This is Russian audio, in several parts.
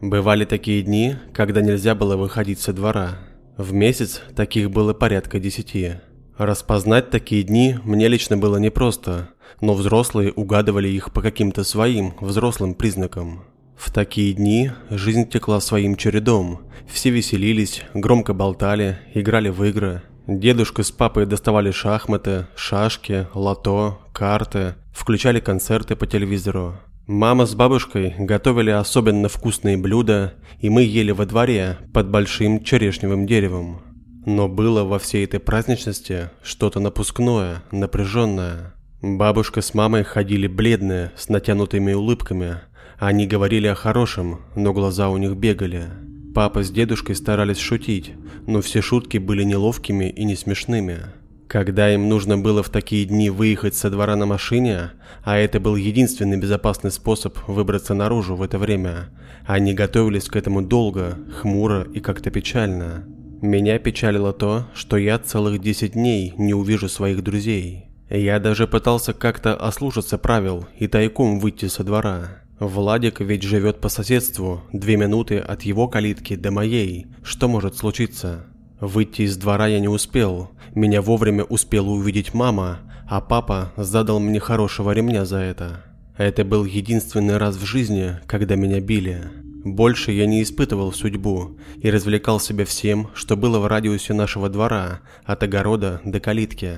Бывали такие дни, когда нельзя было выходить со двора. В месяц таких было порядка десяти. Распознать такие дни мне лично было непросто, но взрослые угадывали их по каким-то своим взрослым признакам. В такие дни жизнь текла своим чередом. Все веселились, громко болтали, играли в игры. Дедушка с папой доставали шахматы, шашки, лото, карты, включали концерты по телевизору. Мама с бабушкой готовили особенно вкусные блюда, и мы ели во дворе под большим черешневым деревом. Но было во всей этой праздничности что-то напускное, напряженное. Бабушка с мамой ходили бледные, с натянутыми улыбками. Они говорили о хорошем, но глаза у них бегали. Папа с дедушкой старались шутить, но все шутки были неловкими и не смешными. Когда им нужно было в такие дни выехать со двора на машине, а это был единственный безопасный способ выбраться наружу в это время, они готовились к этому долго, хмуро и как-то печально. Меня печалило то, что я целых 10 дней не увижу своих друзей. Я даже пытался как-то ослушаться правил и тайком выйти со двора. Владик ведь живет по соседству, две минуты от его калитки до моей. Что может случиться? Выйти из двора я не успел. Меня вовремя успела увидеть мама, а папа задал мне хорошего ремня за это. Это был единственный раз в жизни, когда меня били. Больше я не испытывал судьбу и развлекал себя всем, что было в радиусе нашего двора, от огорода до калитки.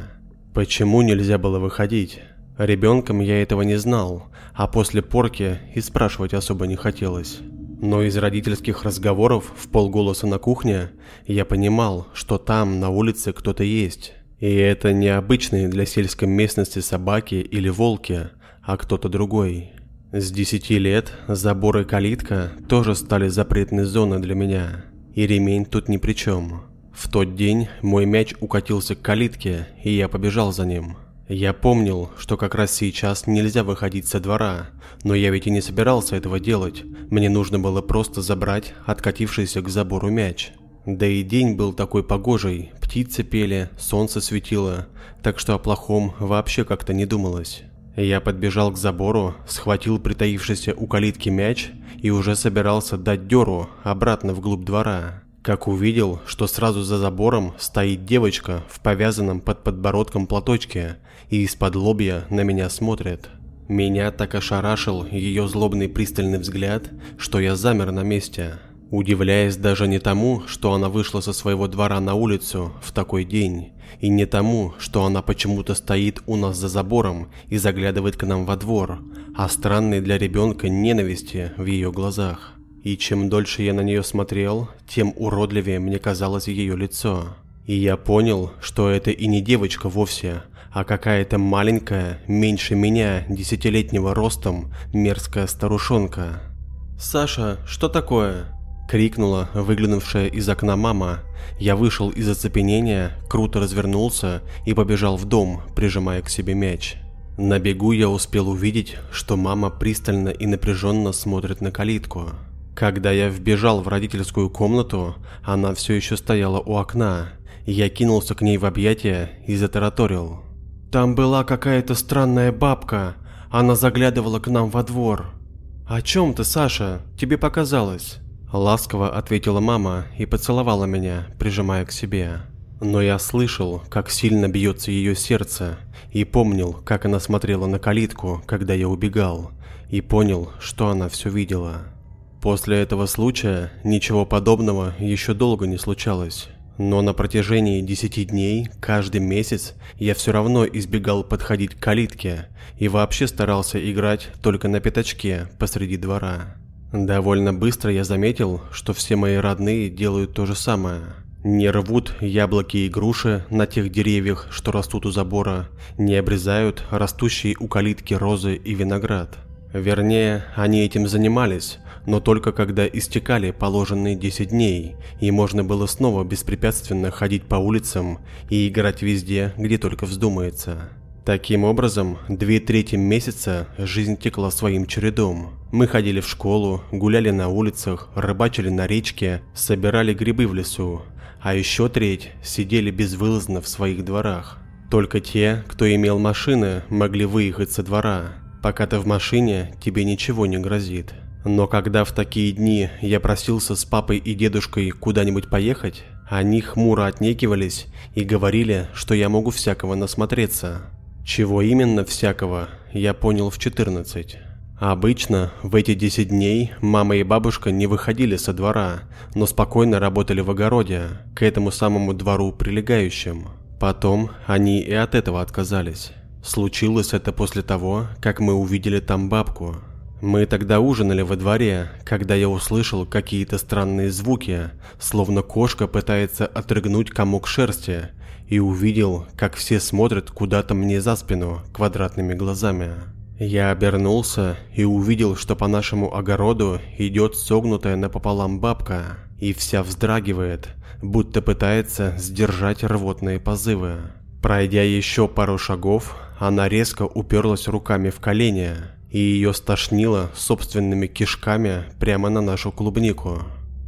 Почему нельзя было выходить? Ребенком я этого не знал, а после порки и спрашивать особо не хотелось. Но из родительских разговоров в полголоса на кухне я понимал, что там на улице кто-то есть. И это не обычные для сельской местности собаки или волки, а кто-то другой. С 10 лет забор и калитка тоже стали запретной зоной для меня. И ремень тут ни при чем. В тот день мой мяч укатился к калитке, и я побежал за ним. Я помнил, что как раз сейчас нельзя выходить со двора, но я ведь и не собирался этого делать. Мне нужно было просто забрать откатившийся к забору мяч. Да и день был такой погожий, птицы пели, солнце светило, так что о плохом вообще как-то не думалось. Я подбежал к забору, схватил притаившийся у калитки мяч и уже собирался дать дёру обратно вглубь двора как увидел, что сразу за забором стоит девочка в повязанном под подбородком платочке и из-под лобья на меня смотрит. Меня так ошарашил ее злобный пристальный взгляд, что я замер на месте, удивляясь даже не тому, что она вышла со своего двора на улицу в такой день, и не тому, что она почему-то стоит у нас за забором и заглядывает к нам во двор, а странной для ребенка ненависти в ее глазах. И чем дольше я на нее смотрел, тем уродливее мне казалось ее лицо. И я понял, что это и не девочка вовсе, а какая-то маленькая, меньше меня, десятилетнего ростом, мерзкая старушонка. «Саша, что такое?» – крикнула выглянувшая из окна мама. Я вышел из оцепенения, круто развернулся и побежал в дом, прижимая к себе мяч. На бегу я успел увидеть, что мама пристально и напряженно смотрит на калитку. Когда я вбежал в родительскую комнату, она все еще стояла у окна. Я кинулся к ней в объятия и затараторил. «Там была какая-то странная бабка. Она заглядывала к нам во двор». «О чем ты, Саша? Тебе показалось?» Ласково ответила мама и поцеловала меня, прижимая к себе. Но я слышал, как сильно бьется ее сердце, и помнил, как она смотрела на калитку, когда я убегал, и понял, что она все видела. После этого случая ничего подобного еще долго не случалось. Но на протяжении 10 дней, каждый месяц, я все равно избегал подходить к калитке и вообще старался играть только на пятачке посреди двора. Довольно быстро я заметил, что все мои родные делают то же самое. Не рвут яблоки и груши на тех деревьях, что растут у забора, не обрезают растущие у калитки розы и виноград. Вернее, они этим занимались, но только когда истекали положенные 10 дней, и можно было снова беспрепятственно ходить по улицам и играть везде, где только вздумается. Таким образом, две трети месяца жизнь текла своим чередом. Мы ходили в школу, гуляли на улицах, рыбачили на речке, собирали грибы в лесу, а еще треть сидели безвылазно в своих дворах. Только те, кто имел машины, могли выехать со двора. Пока ты в машине, тебе ничего не грозит. Но когда в такие дни я просился с папой и дедушкой куда-нибудь поехать, они хмуро отнекивались и говорили, что я могу всякого насмотреться. Чего именно всякого, я понял в 14. Обычно в эти 10 дней мама и бабушка не выходили со двора, но спокойно работали в огороде, к этому самому двору прилегающим. Потом они и от этого отказались. Случилось это после того, как мы увидели там бабку. Мы тогда ужинали во дворе, когда я услышал какие-то странные звуки, словно кошка пытается отрыгнуть комок шерсти, и увидел, как все смотрят куда-то мне за спину квадратными глазами. Я обернулся и увидел, что по нашему огороду идет согнутая напополам бабка и вся вздрагивает, будто пытается сдержать рвотные позывы. Пройдя еще пару шагов, она резко уперлась руками в колени, и ее стошнило собственными кишками прямо на нашу клубнику.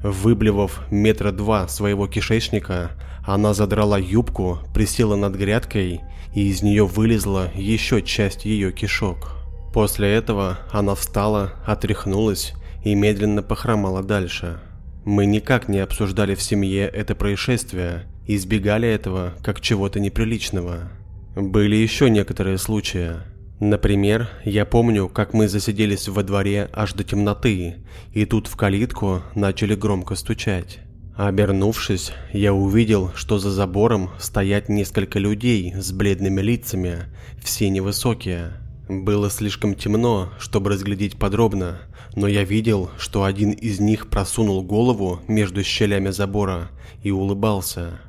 Выблевав метра два своего кишечника, она задрала юбку, присела над грядкой, и из нее вылезла еще часть ее кишок. После этого она встала, отряхнулась и медленно похромала дальше. Мы никак не обсуждали в семье это происшествие избегали этого как чего-то неприличного. Были еще некоторые случаи. Например, я помню, как мы засиделись во дворе аж до темноты, и тут в калитку начали громко стучать. Обернувшись, я увидел, что за забором стоят несколько людей с бледными лицами, все невысокие. Было слишком темно, чтобы разглядеть подробно, но я видел, что один из них просунул голову между щелями забора и улыбался.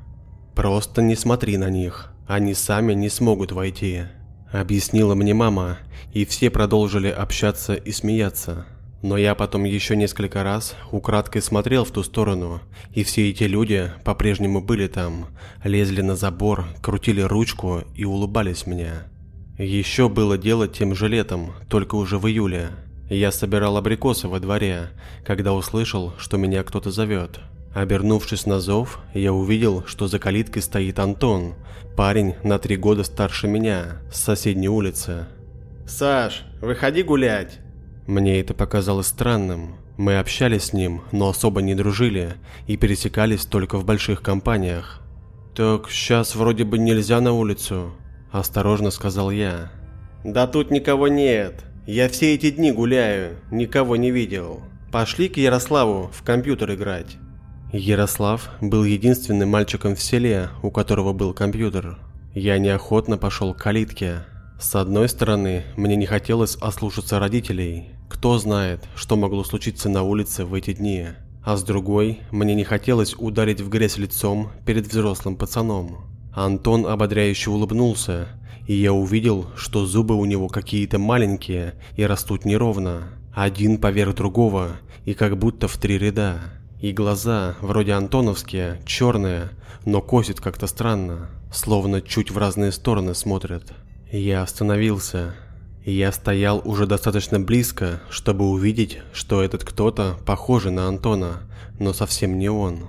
«Просто не смотри на них, они сами не смогут войти», – объяснила мне мама, и все продолжили общаться и смеяться. Но я потом еще несколько раз украдкой смотрел в ту сторону, и все эти люди по-прежнему были там, лезли на забор, крутили ручку и улыбались мне. Еще было дело тем же летом, только уже в июле. Я собирал абрикосы во дворе, когда услышал, что меня кто-то зовет. Обернувшись на зов, я увидел, что за калиткой стоит Антон, парень на три года старше меня, с соседней улицы. «Саш, выходи гулять!» Мне это показалось странным. Мы общались с ним, но особо не дружили и пересекались только в больших компаниях. «Так сейчас вроде бы нельзя на улицу», Осторожно сказал я. Да тут никого нет. Я все эти дни гуляю, никого не видел. Пошли к Ярославу в компьютер играть. Ярослав был единственным мальчиком в селе, у которого был компьютер. Я неохотно пошел к калитке. С одной стороны, мне не хотелось ослушаться родителей. Кто знает, что могло случиться на улице в эти дни. А с другой, мне не хотелось ударить в грязь лицом перед взрослым пацаном. Антон ободряюще улыбнулся, и я увидел, что зубы у него какие-то маленькие и растут неровно, один поверх другого и как будто в три ряда. И глаза, вроде антоновские, черные, но косит как-то странно, словно чуть в разные стороны смотрят. Я остановился. Я стоял уже достаточно близко, чтобы увидеть, что этот кто-то похожий на Антона, но совсем не он.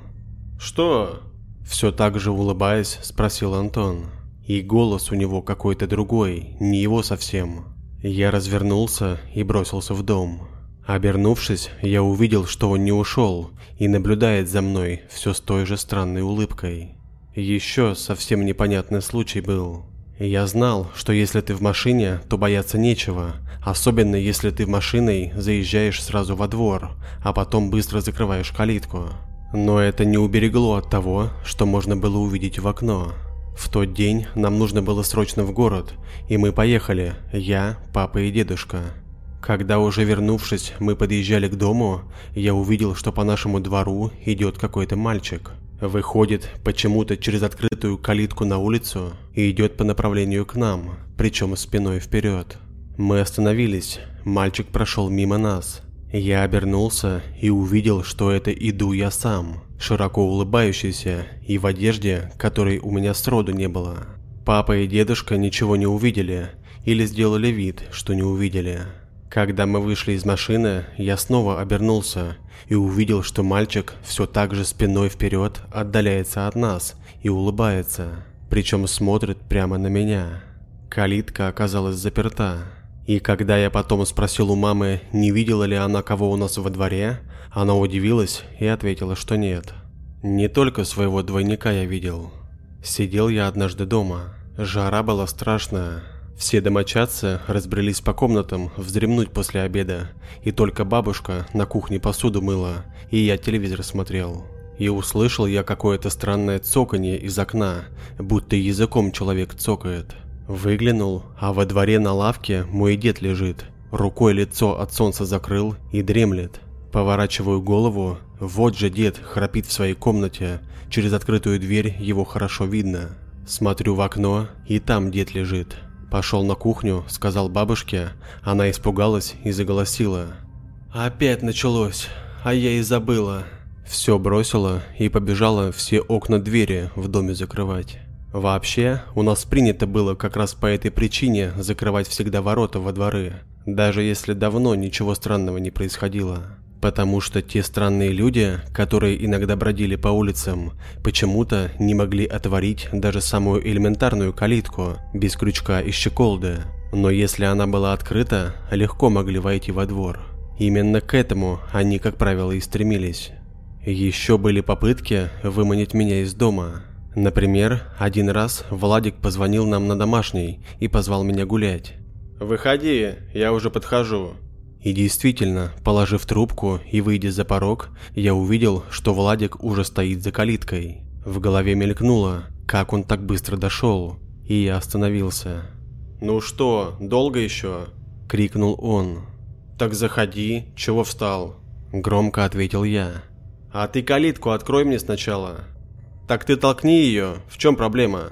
«Что?» Все так же улыбаясь, спросил Антон. И голос у него какой-то другой, не его совсем. Я развернулся и бросился в дом. Обернувшись, я увидел, что он не ушел и наблюдает за мной все с той же странной улыбкой. Еще совсем непонятный случай был. Я знал, что если ты в машине, то бояться нечего, особенно если ты в машиной заезжаешь сразу во двор, а потом быстро закрываешь калитку. Но это не уберегло от того, что можно было увидеть в окно. В тот день нам нужно было срочно в город, и мы поехали, я, папа и дедушка. Когда уже вернувшись, мы подъезжали к дому, я увидел, что по нашему двору идет какой-то мальчик. Выходит почему-то через открытую калитку на улицу и идет по направлению к нам, причем спиной вперед. Мы остановились, мальчик прошел мимо нас – я обернулся и увидел, что это иду я сам, широко улыбающийся и в одежде, которой у меня сроду не было. Папа и дедушка ничего не увидели или сделали вид, что не увидели. Когда мы вышли из машины, я снова обернулся и увидел, что мальчик все так же спиной вперед отдаляется от нас и улыбается, причем смотрит прямо на меня. Калитка оказалась заперта. И когда я потом спросил у мамы, не видела ли она кого у нас во дворе, она удивилась и ответила, что нет. Не только своего двойника я видел. Сидел я однажды дома. Жара была страшная. Все домочадцы разбрелись по комнатам вздремнуть после обеда, и только бабушка на кухне посуду мыла, и я телевизор смотрел. И услышал я какое-то странное цоканье из окна, будто языком человек цокает. Выглянул, а во дворе на лавке мой дед лежит. Рукой лицо от солнца закрыл и дремлет. Поворачиваю голову, вот же дед храпит в своей комнате, через открытую дверь его хорошо видно. Смотрю в окно, и там дед лежит. Пошел на кухню, сказал бабушке, она испугалась и заголосила. «Опять началось, а я и забыла». Все бросила и побежала все окна двери в доме закрывать. Вообще, у нас принято было как раз по этой причине закрывать всегда ворота во дворы, даже если давно ничего странного не происходило. Потому что те странные люди, которые иногда бродили по улицам, почему-то не могли отворить даже самую элементарную калитку без крючка и щеколды. Но если она была открыта, легко могли войти во двор. Именно к этому они, как правило, и стремились. Еще были попытки выманить меня из дома, Например, один раз Владик позвонил нам на домашний и позвал меня гулять. «Выходи, я уже подхожу». И действительно, положив трубку и выйдя за порог, я увидел, что Владик уже стоит за калиткой. В голове мелькнуло, как он так быстро дошел, и я остановился. «Ну что, долго еще?» – крикнул он. «Так заходи, чего встал?» – громко ответил я. «А ты калитку открой мне сначала», «Так ты толкни ее, в чем проблема?»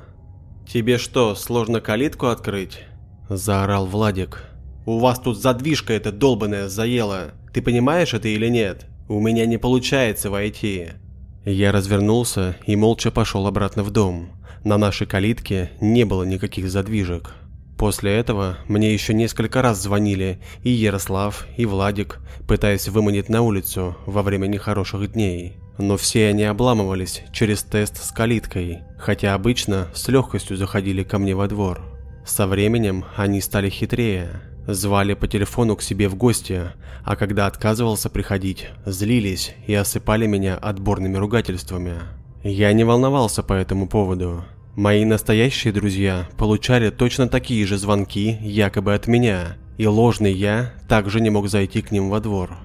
«Тебе что, сложно калитку открыть?» Заорал Владик. «У вас тут задвижка эта долбаная заела. Ты понимаешь это или нет? У меня не получается войти». Я развернулся и молча пошел обратно в дом. На нашей калитке не было никаких задвижек. После этого мне еще несколько раз звонили и Ярослав, и Владик, пытаясь выманить на улицу во время нехороших дней. Но все они обламывались через тест с калиткой, хотя обычно с легкостью заходили ко мне во двор. Со временем они стали хитрее, звали по телефону к себе в гости, а когда отказывался приходить, злились и осыпали меня отборными ругательствами. Я не волновался по этому поводу. Мои настоящие друзья получали точно такие же звонки якобы от меня, и ложный я также не мог зайти к ним во двор.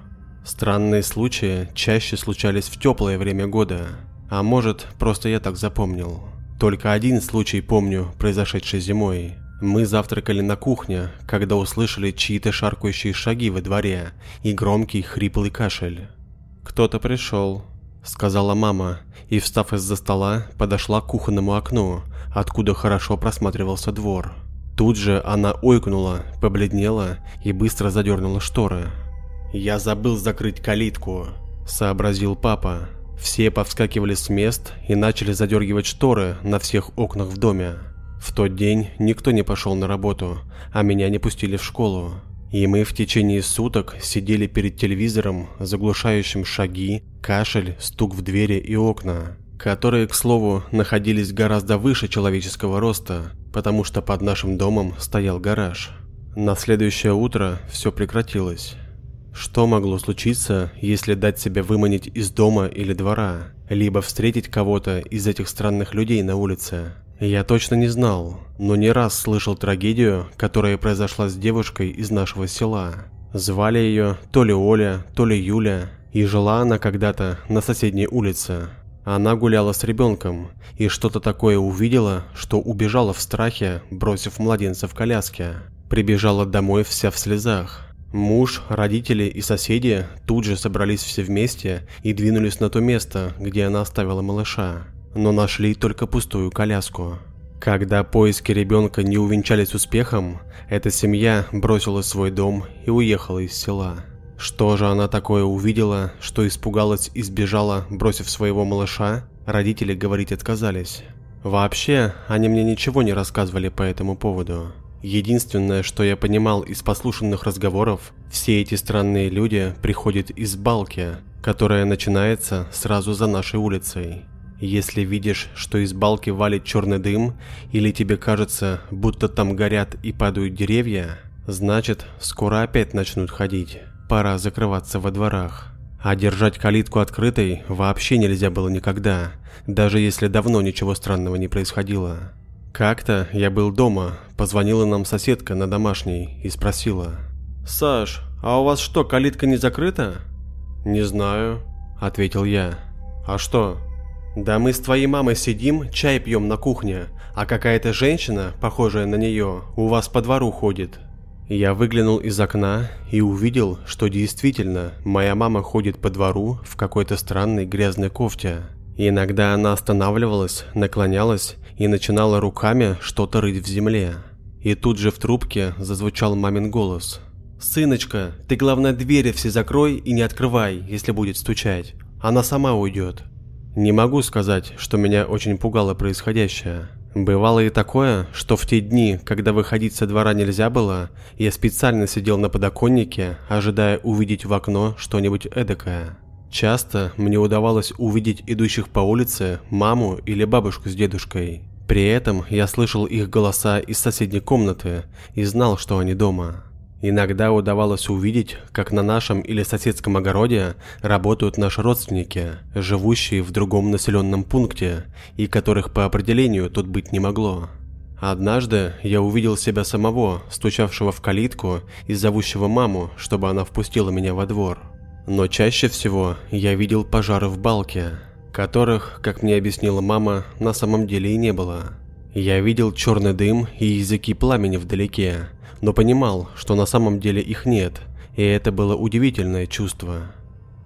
Странные случаи чаще случались в теплое время года, а может, просто я так запомнил. Только один случай помню, произошедший зимой. Мы завтракали на кухне, когда услышали чьи-то шаркающие шаги во дворе и громкий хриплый кашель. «Кто-то пришел», — сказала мама, и, встав из-за стола, подошла к кухонному окну, откуда хорошо просматривался двор. Тут же она ойкнула, побледнела и быстро задернула шторы. «Я забыл закрыть калитку», – сообразил папа. Все повскакивали с мест и начали задергивать шторы на всех окнах в доме. В тот день никто не пошел на работу, а меня не пустили в школу. И мы в течение суток сидели перед телевизором, заглушающим шаги, кашель, стук в двери и окна, которые, к слову, находились гораздо выше человеческого роста, потому что под нашим домом стоял гараж. На следующее утро все прекратилось. Что могло случиться, если дать себя выманить из дома или двора, либо встретить кого-то из этих странных людей на улице? Я точно не знал, но не раз слышал трагедию, которая произошла с девушкой из нашего села. Звали ее то ли Оля, то ли Юля, и жила она когда-то на соседней улице. Она гуляла с ребенком и что-то такое увидела, что убежала в страхе, бросив младенца в коляске. Прибежала домой вся в слезах. Муж, родители и соседи тут же собрались все вместе и двинулись на то место, где она оставила малыша, но нашли только пустую коляску. Когда поиски ребенка не увенчались успехом, эта семья бросила свой дом и уехала из села. Что же она такое увидела, что испугалась и сбежала, бросив своего малыша, родители говорить отказались. Вообще, они мне ничего не рассказывали по этому поводу. Единственное, что я понимал из послушанных разговоров, все эти странные люди приходят из балки, которая начинается сразу за нашей улицей. Если видишь, что из балки валит черный дым, или тебе кажется, будто там горят и падают деревья, Значит, скоро опять начнут ходить. Пора закрываться во дворах. А держать калитку открытой вообще нельзя было никогда, даже если давно ничего странного не происходило. Как-то я был дома, позвонила нам соседка на домашней и спросила. «Саш, а у вас что, калитка не закрыта?» «Не знаю», – ответил я. «А что?» «Да мы с твоей мамой сидим, чай пьем на кухне, а какая-то женщина, похожая на нее, у вас по двору ходит». Я выглянул из окна и увидел, что действительно моя мама ходит по двору в какой-то странной грязной кофте. иногда она останавливалась, наклонялась и начинала руками что-то рыть в земле. И тут же в трубке зазвучал мамин голос. «Сыночка, ты главное двери все закрой и не открывай, если будет стучать. Она сама уйдет». Не могу сказать, что меня очень пугало происходящее. Бывало и такое, что в те дни, когда выходить со двора нельзя было, я специально сидел на подоконнике, ожидая увидеть в окно что-нибудь эдакое. Часто мне удавалось увидеть идущих по улице маму или бабушку с дедушкой. При этом я слышал их голоса из соседней комнаты и знал, что они дома. Иногда удавалось увидеть, как на нашем или соседском огороде работают наши родственники, живущие в другом населенном пункте, и которых по определению тут быть не могло. Однажды я увидел себя самого, стучавшего в калитку и зовущего маму, чтобы она впустила меня во двор. Но чаще всего я видел пожары в балке, которых, как мне объяснила мама, на самом деле и не было. Я видел черный дым и языки пламени вдалеке, но понимал, что на самом деле их нет, и это было удивительное чувство.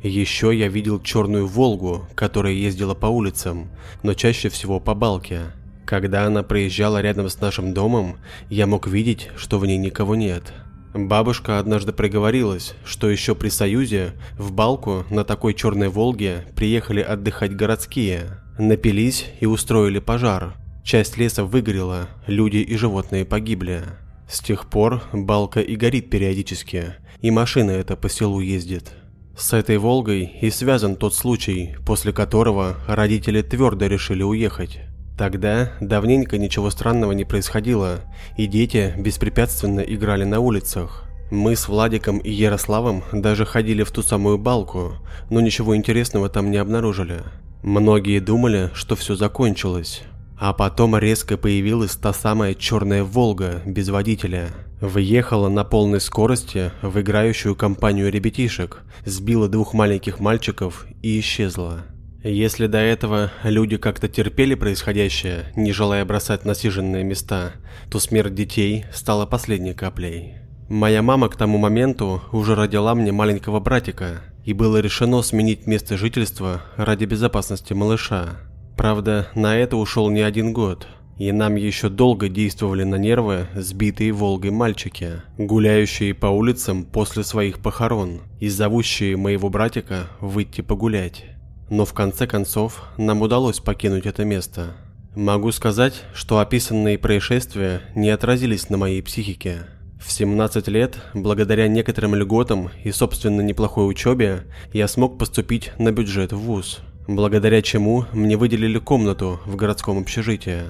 Еще я видел черную «Волгу», которая ездила по улицам, но чаще всего по балке. Когда она проезжала рядом с нашим домом, я мог видеть, что в ней никого нет. Бабушка однажды проговорилась, что еще при Союзе в Балку на такой черной «Волге» приехали отдыхать городские, напились и устроили пожар. Часть леса выгорела, люди и животные погибли. С тех пор балка и горит периодически, и машина эта по селу ездит. С этой «Волгой» и связан тот случай, после которого родители твердо решили уехать. Тогда давненько ничего странного не происходило, и дети беспрепятственно играли на улицах. Мы с Владиком и Ярославом даже ходили в ту самую балку, но ничего интересного там не обнаружили. Многие думали, что все закончилось, а потом резко появилась та самая черная «Волга» без водителя. Выехала на полной скорости в играющую компанию ребятишек, сбила двух маленьких мальчиков и исчезла. Если до этого люди как-то терпели происходящее, не желая бросать насиженные места, то смерть детей стала последней каплей. Моя мама к тому моменту уже родила мне маленького братика, и было решено сменить место жительства ради безопасности малыша. Правда, на это ушел не один год, и нам еще долго действовали на нервы сбитые Волгой мальчики, гуляющие по улицам после своих похорон и зовущие моего братика выйти погулять. Но в конце концов нам удалось покинуть это место. Могу сказать, что описанные происшествия не отразились на моей психике. В 17 лет, благодаря некоторым льготам и собственно неплохой учебе, я смог поступить на бюджет в ВУЗ – благодаря чему мне выделили комнату в городском общежитии.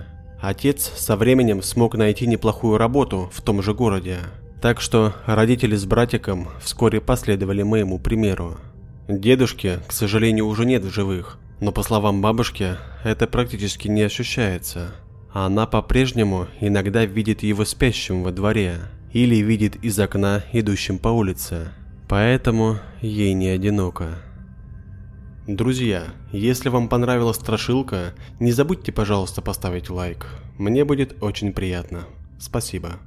Отец со временем смог найти неплохую работу в том же городе, так что родители с братиком вскоре последовали моему примеру. Дедушки, к сожалению, уже нет в живых, но по словам бабушки, это практически не ощущается. Она по-прежнему иногда видит его спящим во дворе или видит из окна, идущим по улице. Поэтому ей не одиноко. Друзья, если вам понравилась страшилка, не забудьте, пожалуйста, поставить лайк. Мне будет очень приятно. Спасибо.